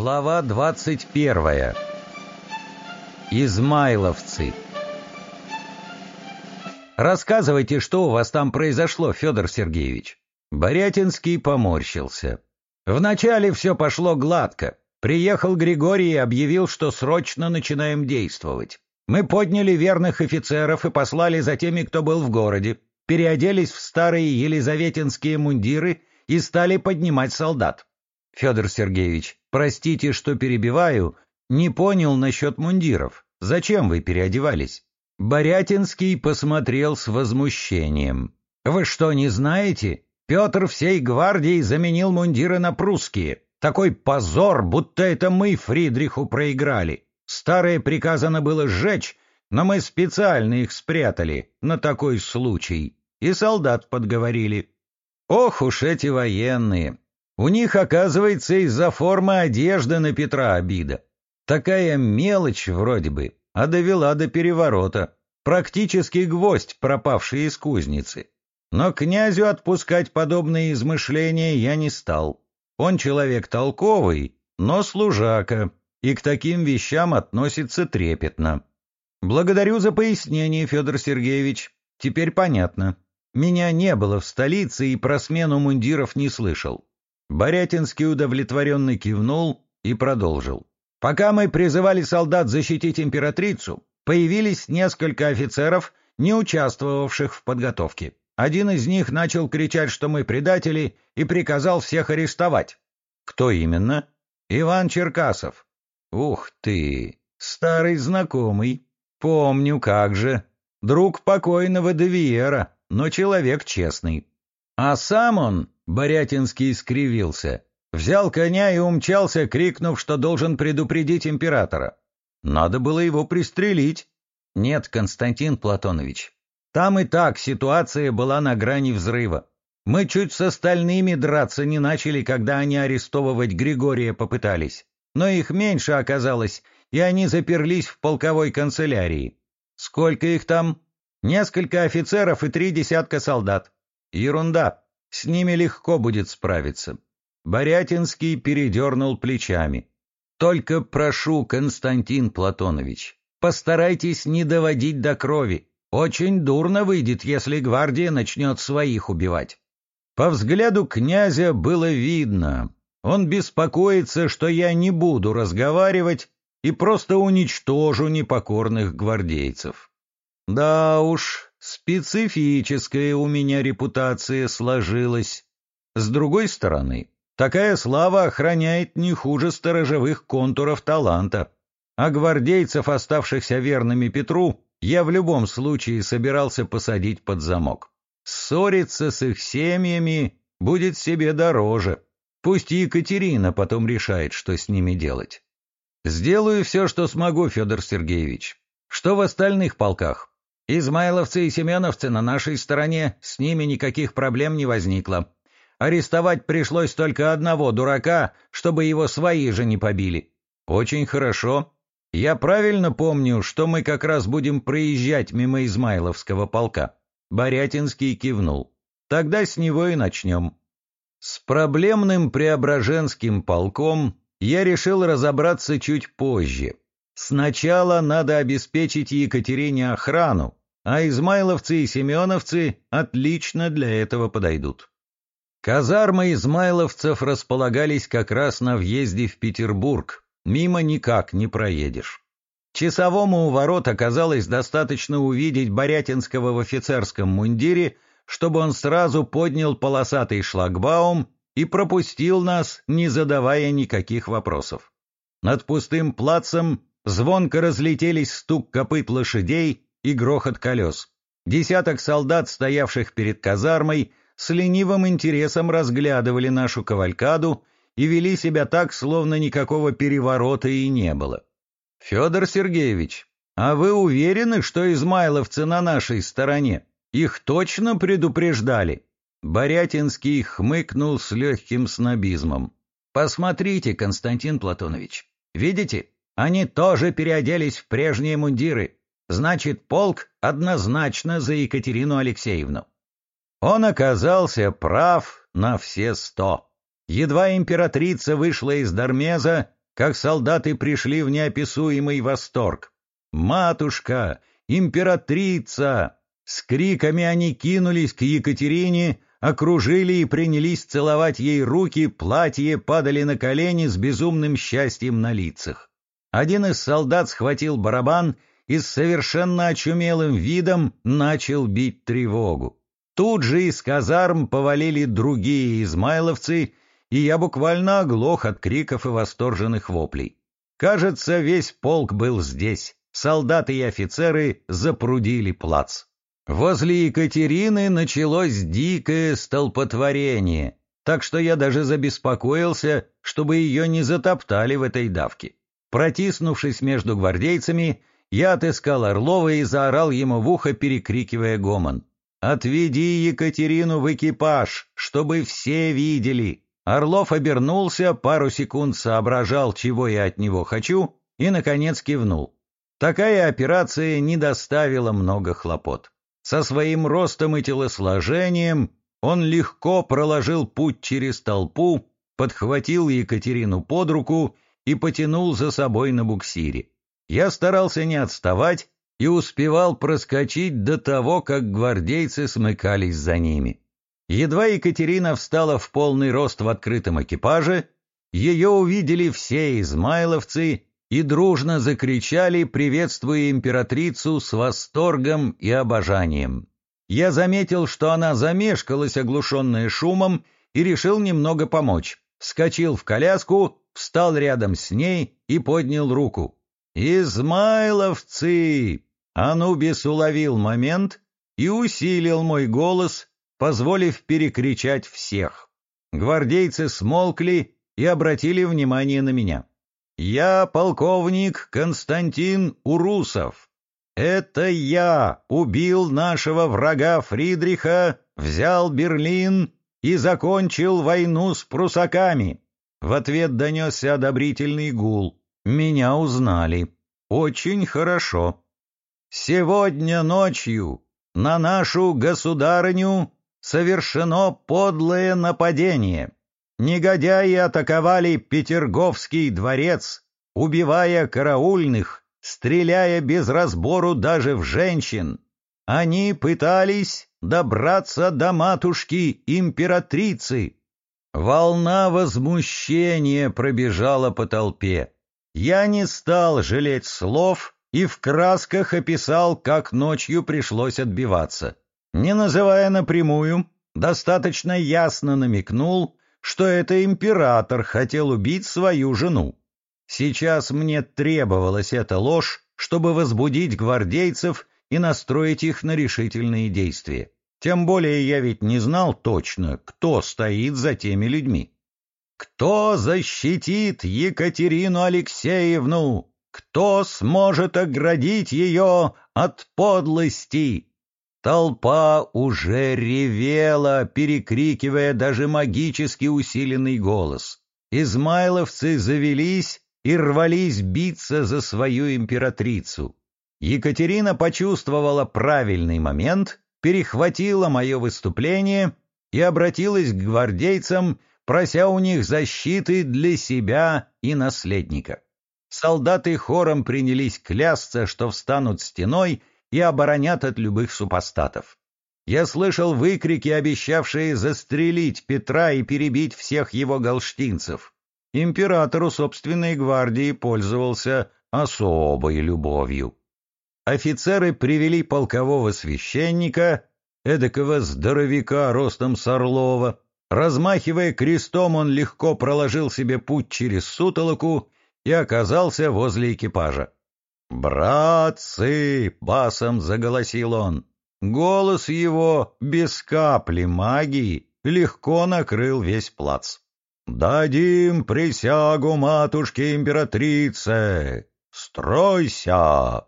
Глава 21. Измайловцы. Рассказывайте, что у вас там произошло, Федор Сергеевич. Борятинский поморщился. Вначале все пошло гладко. Приехал Григорий и объявил, что срочно начинаем действовать. Мы подняли верных офицеров и послали за теми, кто был в городе, переоделись в старые елизаветинские мундиры и стали поднимать солдат. Федор Сергеевич, простите, что перебиваю, не понял насчет мундиров. Зачем вы переодевались? Борятинский посмотрел с возмущением. Вы что, не знаете? Петр всей гвардией заменил мундиры на прусские. Такой позор, будто это мы Фридриху проиграли. Старые приказано было сжечь, но мы специально их спрятали на такой случай. И солдат подговорили. Ох уж эти военные! У них, оказывается, из-за формы одежды на Петра обида. Такая мелочь вроде бы, а довела до переворота. Практически гвоздь, пропавший из кузницы. Но князю отпускать подобные измышления я не стал. Он человек толковый, но служака, и к таким вещам относится трепетно. Благодарю за пояснение, Федор Сергеевич. Теперь понятно. Меня не было в столице и про смену мундиров не слышал. Борятинский удовлетворенно кивнул и продолжил. «Пока мы призывали солдат защитить императрицу, появились несколько офицеров, не участвовавших в подготовке. Один из них начал кричать, что мы предатели, и приказал всех арестовать. Кто именно? Иван Черкасов. Ух ты, старый знакомый. Помню, как же. Друг покойного Девиера, но человек честный. А сам он, Борятинский скривился, взял коня и умчался, крикнув, что должен предупредить императора. Надо было его пристрелить. Нет, Константин Платонович, там и так ситуация была на грани взрыва. Мы чуть с остальными драться не начали, когда они арестовывать Григория попытались. Но их меньше оказалось, и они заперлись в полковой канцелярии. Сколько их там? Несколько офицеров и три десятка солдат. Ерунда. С ними легко будет справиться. Борятинский передернул плечами. Только прошу, Константин Платонович, постарайтесь не доводить до крови. Очень дурно выйдет, если гвардия начнет своих убивать. По взгляду князя было видно. Он беспокоится, что я не буду разговаривать и просто уничтожу непокорных гвардейцев. Да уж, Специфическая у меня репутация сложилась. С другой стороны, такая слава охраняет не хуже сторожевых контуров таланта. А гвардейцев, оставшихся верными Петру, я в любом случае собирался посадить под замок. Ссориться с их семьями будет себе дороже. Пусть Екатерина потом решает, что с ними делать. Сделаю все, что смогу, Федор Сергеевич. Что в остальных полках? Измайловцы и семеновцы на нашей стороне, с ними никаких проблем не возникло. Арестовать пришлось только одного дурака, чтобы его свои же не побили. Очень хорошо. Я правильно помню, что мы как раз будем проезжать мимо Измайловского полка. Борятинский кивнул. Тогда с него и начнем. С проблемным Преображенским полком я решил разобраться чуть позже. Сначала надо обеспечить Екатерине охрану, а измайловцы и семеновцы отлично для этого подойдут. Казармы измайловцев располагались как раз на въезде в Петербург, мимо никак не проедешь. Часовому у ворот оказалось достаточно увидеть Борятинского в офицерском мундире, чтобы он сразу поднял полосатый шлагбаум и пропустил нас, не задавая никаких вопросов. Над пустым плацем звонко разлетелись стук копыт лошадей и грохот колес. Десяток солдат, стоявших перед казармой, с ленивым интересом разглядывали нашу кавалькаду и вели себя так, словно никакого переворота и не было. «Федор Сергеевич, а вы уверены, что измайловцы на нашей стороне? Их точно предупреждали?» Борятинский хмыкнул с легким снобизмом. «Посмотрите, Константин Платонович, видите, они тоже переоделись в прежние мундиры. Значит, полк однозначно за Екатерину Алексеевну. Он оказался прав на все сто. Едва императрица вышла из Дармеза, как солдаты пришли в неописуемый восторг. «Матушка! Императрица!» С криками они кинулись к Екатерине, окружили и принялись целовать ей руки, платье падали на колени с безумным счастьем на лицах. Один из солдат схватил барабан и с совершенно очумелым видом начал бить тревогу. Тут же из казарм повалили другие измайловцы, и я буквально оглох от криков и восторженных воплей. Кажется, весь полк был здесь. Солдаты и офицеры запрудили плац. Возле Екатерины началось дикое столпотворение, так что я даже забеспокоился, чтобы ее не затоптали в этой давке. Протиснувшись между гвардейцами, я отыскал Орлова и заорал ему в ухо, перекрикивая гомон. «Отведи Екатерину в экипаж, чтобы все видели!» Орлов обернулся, пару секунд соображал, чего я от него хочу, и, наконец, кивнул. Такая операция не доставила много хлопот. Со своим ростом и телосложением он легко проложил путь через толпу, подхватил Екатерину под руку и потянул за собой на буксире. Я старался не отставать и успевал проскочить до того, как гвардейцы смыкались за ними. Едва Екатерина встала в полный рост в открытом экипаже, ее увидели все измайловцы и дружно закричали, приветствуя императрицу с восторгом и обожанием. Я заметил, что она замешкалась, оглушенная шумом, и решил немного помочь. Вскочил в коляску, встал рядом с ней и поднял руку. «Измайловцы!» Анубис уловил момент и усилил мой голос, позволив перекричать всех. Гвардейцы смолкли и обратили внимание на меня. «Я полковник Константин Урусов. Это я убил нашего врага Фридриха, взял Берлин и закончил войну с прусаками». В ответ донесся одобрительный гул. Меня узнали. Очень хорошо. Сегодня ночью на нашу государыню совершено подлое нападение. Негодяи атаковали Петерговский дворец, убивая караульных, стреляя без разбору даже в женщин. Они пытались добраться до матушки императрицы. Волна возмущения пробежала по толпе. Я не стал жалеть слов и в красках описал, как ночью пришлось отбиваться. Не называя напрямую, достаточно ясно намекнул, что это император хотел убить свою жену. Сейчас мне требовалась эта ложь, чтобы возбудить гвардейцев и настроить их на решительные действия. Тем более я ведь не знал точно, кто стоит за теми людьми. Кто защитит Екатерину Алексеевну? Кто сможет оградить ее от подлости? Толпа уже ревела, перекрикивая даже магически усиленный голос. Измайловцы завелись и рвались биться за свою императрицу. Екатерина почувствовала правильный момент, перехватила мое выступление и обратилась к гвардейцам, прося у них защиты для себя и наследника. Солдаты хором принялись клясться, что встанут стеной и оборонят от любых супостатов. Я слышал выкрики, обещавшие застрелить Петра и перебить всех его галштинцев. Императору собственной гвардии пользовался особой любовью. Офицеры привели полкового священника, эдакого здоровяка ростом с Орлова. Размахивая крестом, он легко проложил себе путь через сутолоку и оказался возле экипажа. «Братцы!» — басом заголосил он. Голос его, без капли магии, легко накрыл весь плац. «Дадим присягу матушке-императрице! Стройся!»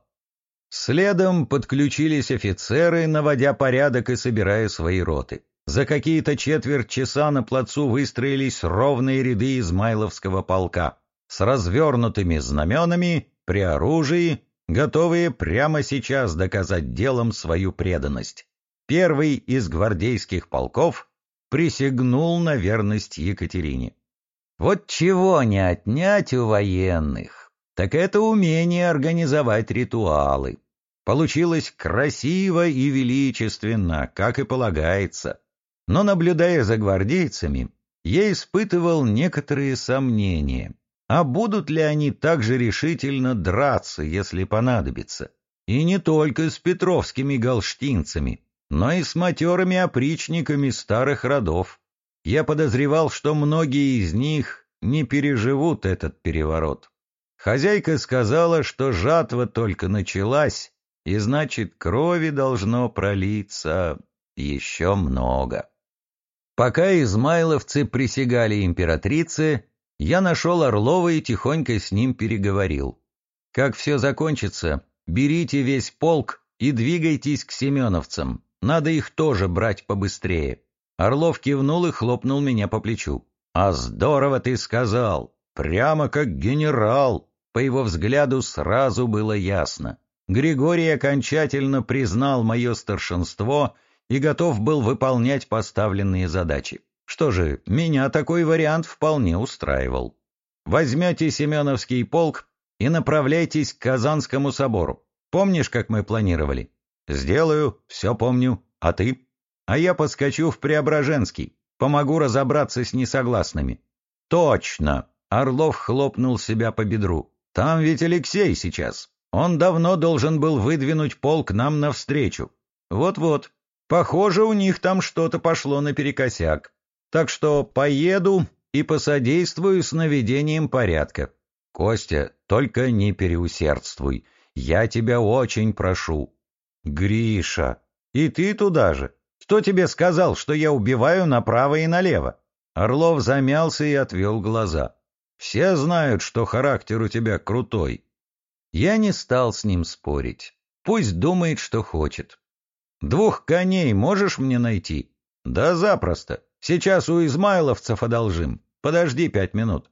Следом подключились офицеры, наводя порядок и собирая свои роты. За какие-то четверть часа на плацу выстроились ровные ряды Измайловского полка с развернутыми знаменами при оружии, готовые прямо сейчас доказать делом свою преданность. Первый из гвардейских полков присягнул на верность Екатерине. Вот чего не отнять у военных, так это умение организовать ритуалы. Получилось красиво и величественно, как и полагается. Но, наблюдая за гвардейцами, я испытывал некоторые сомнения. А будут ли они так же решительно драться, если понадобится? И не только с петровскими галштинцами, но и с матерыми опричниками старых родов. Я подозревал, что многие из них не переживут этот переворот. Хозяйка сказала, что жатва только началась, и значит, крови должно пролиться еще много. Пока измайловцы присягали императрице, я нашел Орлова и тихонько с ним переговорил. Как все закончится, берите весь полк и двигайтесь к семеновцам. Надо их тоже брать побыстрее. Орлов кивнул и хлопнул меня по плечу. «А здорово ты сказал! Прямо как генерал!» По его взгляду сразу было ясно. Григорий окончательно признал мое старшинство и готов был выполнять поставленные задачи. Что же, меня такой вариант вполне устраивал. Возьмете Семеновский полк и направляйтесь к Казанскому собору. Помнишь, как мы планировали? Сделаю, все помню. А ты? а я подскочу в Преображенский, помогу разобраться с несогласными. Точно! Орлов хлопнул себя по бедру. Там ведь Алексей сейчас. Он давно должен был выдвинуть полк нам навстречу. Вот-вот. Похоже, у них там что-то пошло наперекосяк. Так что поеду и посодействую с наведением порядка. Костя, только не переусердствуй. Я тебя очень прошу. Гриша, и ты туда же. Кто тебе сказал, что я убиваю направо и налево?» Орлов замялся и отвел глаза. «Все знают, что характер у тебя крутой». Я не стал с ним спорить. Пусть думает, что хочет. «Двух коней можешь мне найти?» «Да запросто. Сейчас у измайловцев одолжим. Подожди пять минут».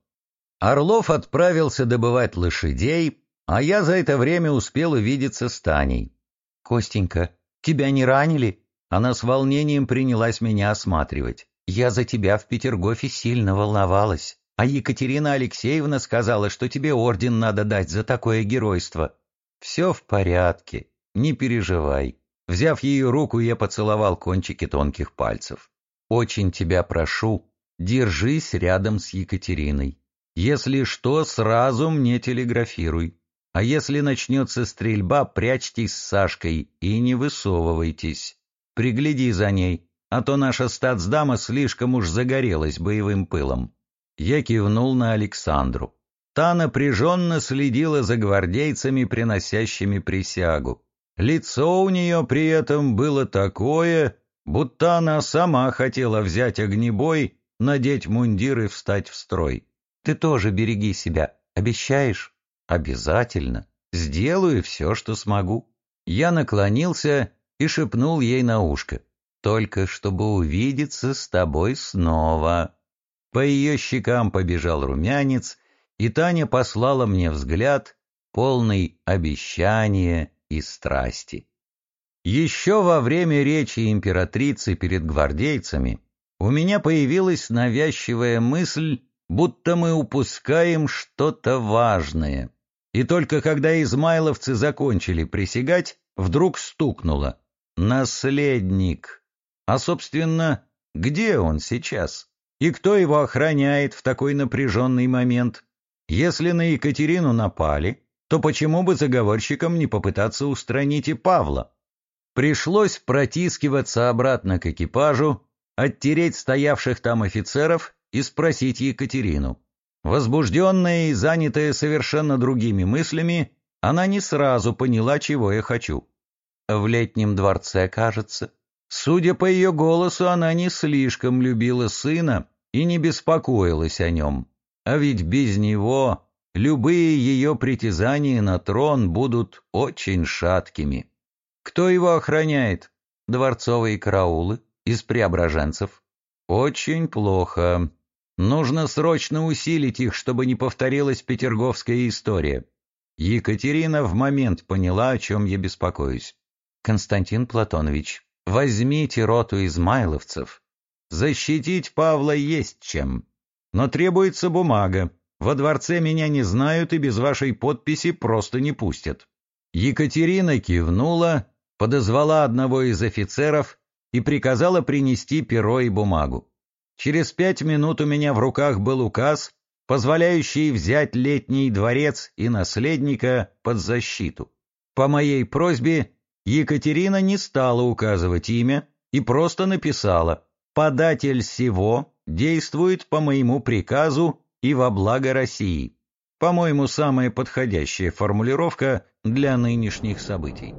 Орлов отправился добывать лошадей, а я за это время успел увидеться с Таней. «Костенька, тебя не ранили?» Она с волнением принялась меня осматривать. «Я за тебя в Петергофе сильно волновалась, а Екатерина Алексеевна сказала, что тебе орден надо дать за такое геройство». «Все в порядке, не переживай». Взяв ее руку, я поцеловал кончики тонких пальцев. «Очень тебя прошу, держись рядом с Екатериной. Если что, сразу мне телеграфируй. А если начнется стрельба, прячьтесь с Сашкой и не высовывайтесь. Пригляди за ней, а то наша статсдама слишком уж загорелась боевым пылом». Я кивнул на Александру. Та напряженно следила за гвардейцами, приносящими присягу. Лицо у нее при этом было такое, будто она сама хотела взять огнебой, надеть мундир и встать в строй. «Ты тоже береги себя, обещаешь?» «Обязательно. Сделаю все, что смогу». Я наклонился и шепнул ей на ушко. «Только чтобы увидеться с тобой снова». По ее щекам побежал румянец, и Таня послала мне взгляд, полный обещания и страсти. Еще во время речи императрицы перед гвардейцами у меня появилась навязчивая мысль, будто мы упускаем что-то важное. И только когда измайловцы закончили присягать, вдруг стукнуло. Наследник. А, собственно, где он сейчас? И кто его охраняет в такой напряженный момент? Если на Екатерину напали, то почему бы заговорщикам не попытаться устранить и Павла? Пришлось протискиваться обратно к экипажу, оттереть стоявших там офицеров и спросить Екатерину. Возбужденная и занятая совершенно другими мыслями, она не сразу поняла, чего я хочу. В летнем дворце, кажется. Судя по ее голосу, она не слишком любила сына и не беспокоилась о нем. А ведь без него любые ее притязания на трон будут очень шаткими. Кто его охраняет? Дворцовые караулы из преображенцев. Очень плохо. Нужно срочно усилить их, чтобы не повторилась петерговская история. Екатерина в момент поняла, о чем я беспокоюсь. Константин Платонович, возьмите роту измайловцев. Защитить Павла есть чем. но требуется бумага. Во дворце меня не знают и без вашей подписи просто не пустят». Екатерина кивнула, подозвала одного из офицеров и приказала принести перо и бумагу. Через пять минут у меня в руках был указ, позволяющий взять летний дворец и наследника под защиту. По моей просьбе Екатерина не стала указывать имя и просто написала «Податель сего действует по моему приказу и во благо России». По-моему, самая подходящая формулировка для нынешних событий.